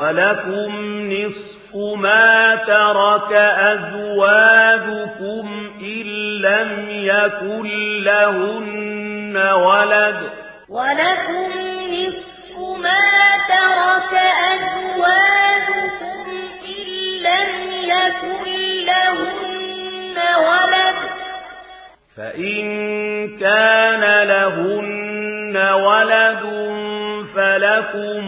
وَلَكُمْ نِصْفُ مَا تَرَكَ أَزْوَاجُكُمْ إِن لَّمْ يَكُن لَّهُنَّ وَلَدٌ وَلَكُمْ نِصْفُ مَا تَرَكَ أَزْوَاجُكُمْ إِن لَّمْ يَكُن لَّهُنَّ وَلَدٌ فَإِن كَانَ لَهُنَّ وَلَدٌ فَلَكُمُ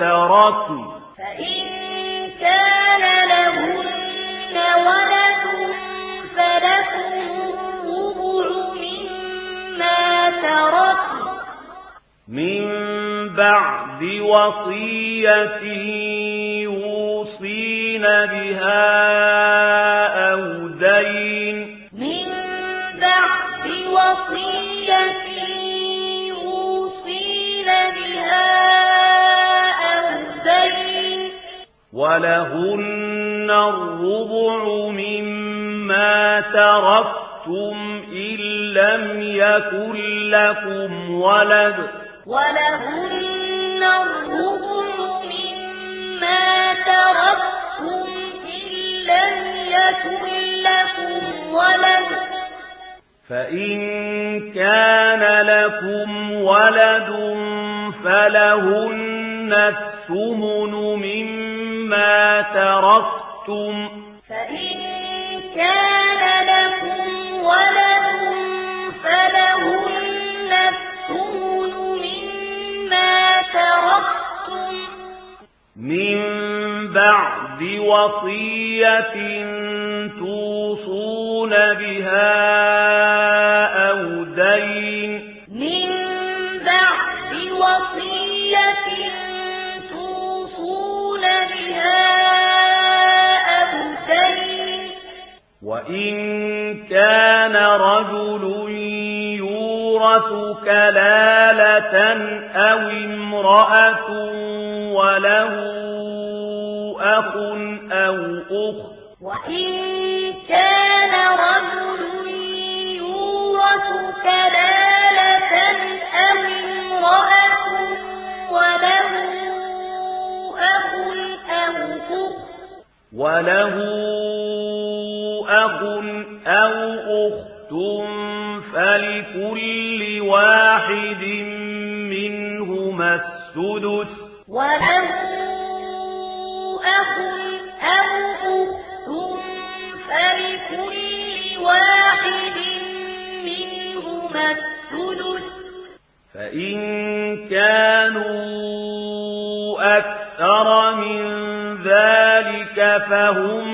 تركوا فإن كان لهن ولد فلكم الربع مما تركوا من بعد وصية يوصين بها أو دين ولهن الربع مما ترفتم إن لم يكن لكم ولد ولهن الربع مما ترفتم إن لم يكن لكم ولد فإن كان لكم ولد فلهن الثمن مما مما تركتم فإن كان لكم ولد فلهن الثمن مما ترفتم من بعد وصية توصون بها وَإِن كَانَ رَجُلٌ يُورَثُ كَلَالَةً أَوْ امْرَأَةٌ وَلَهُ أَخٌ أَوْ أُخْتٌ وَإِن كَانَ رَجُلٌ يُورَثُ كَلَالَةً أَوْ امْرَأَةٌ وَلَهُ أَخٌ أَوْ أُخْتٌ وَلَهُ أخ أو أخت فلكل واحد منهما السدس وله أخ أو أخت فلكل واحد منهما السدس فإن كانوا أكثر من ذلك فهم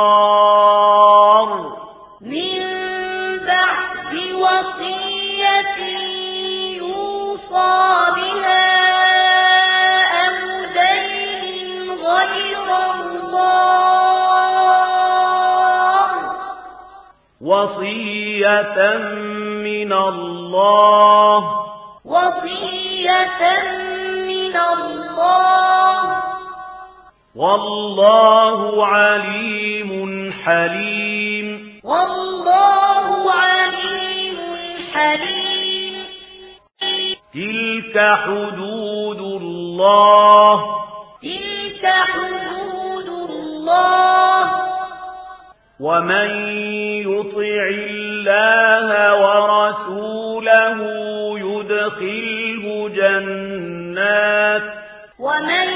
وصية من الله وصية من الله والله عليم حليم والله عليم حليم تلك حدود الله تلك حدود الله ومن يطع الله ورسوله يدخله جنات. ومن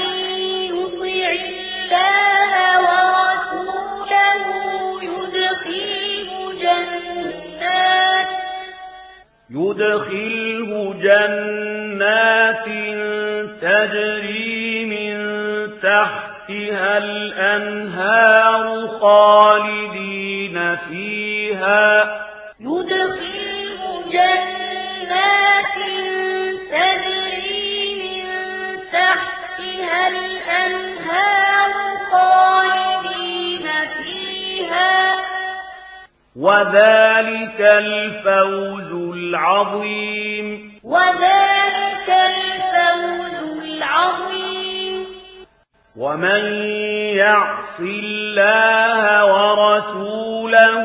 يطع الله ورسوله يدخله جنات. يدخله جنات تجري من تحتها الأنهار خالدين فيها يدخله جنات تجري من تحتها الأنهار قائدين فيها وذلك الفوز العظيم وذلك الفوز العظيم ومن يعص الله ورسوله له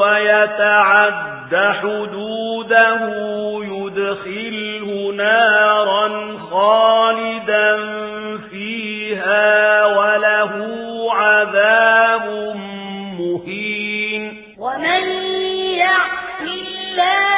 ويتعد حدوده يدخله نارا خالدا فيها وله عذاب مهين. ومن يعصي الله